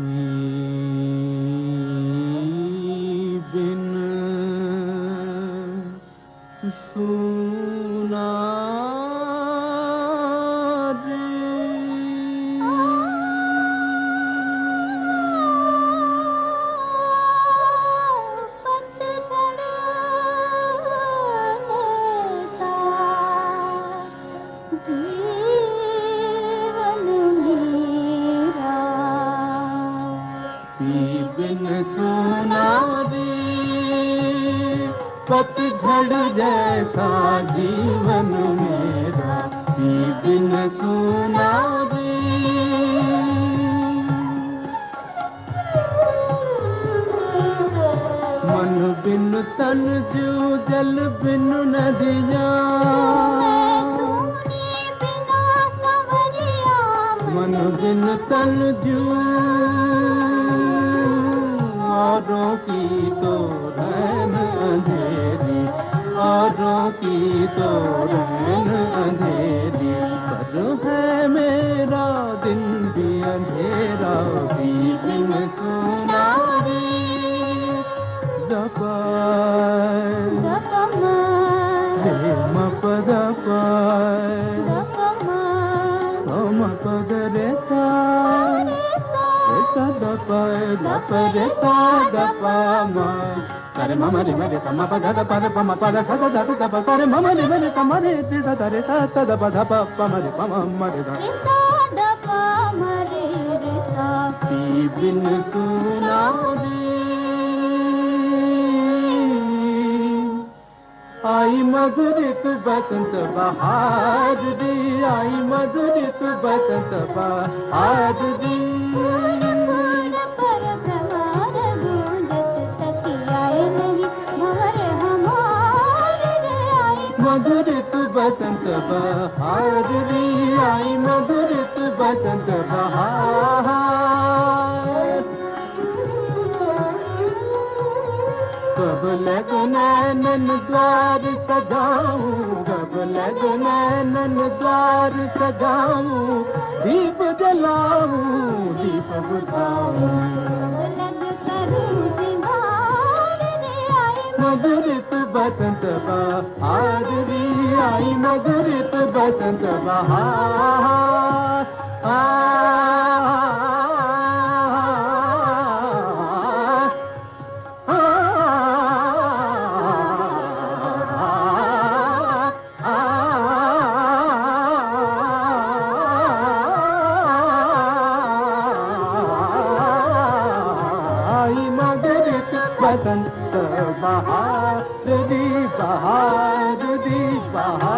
Mm. बिन सुना पतझड़ जैसा जीवन मेरा बिन सुना मन बिन तन जो जल बिन नदिया। मन बिन तन जो औरों की तो रहन अंधेरी औरों की तो रहन अंधेरी पर है मेरा दिन भी अंधेरा भी बिन सुना दपाय हे म पद पाय म पद रे सा रे ಪ ದ ಪ ರೆ ಪ ದ ಪ ಮ ಸರಿ ಮಮ ರಿ ಮರಿ ತ ಮ ಪ ದ ದ ಪ ದ ಪ ಮ ಪ ದ ಸ ದ ದ ದ ಪ ಸರಿ ಮಮ ರಿ ಮರಿ ತ ಮ ರಿ ತಿ ದ ದ ರಿ ತ ತ ದ ಪ ದ ಪ ಪ ಮ ರಿ ಪ ಮ ಮ ರಿ ದ ದ ಪ ಮ ರಿ ರಿ ತ ಪಿ ಬಿನ್ ಸುನಾ ರಿ आई मधुरित बसंत बहार दी आई मधुरित बसंत बहार दी बसंत बहार दी आई मधुरित बसंत बहार कब लगनैनन द्वार सजाऊं कब लगनैनन द्वार सजाऊं दीप जलाऊं दीप बुझाऊं मधुरित बसंत बहार आई नगरित बसंत बहार बसंत बहार दी बहार दी बहार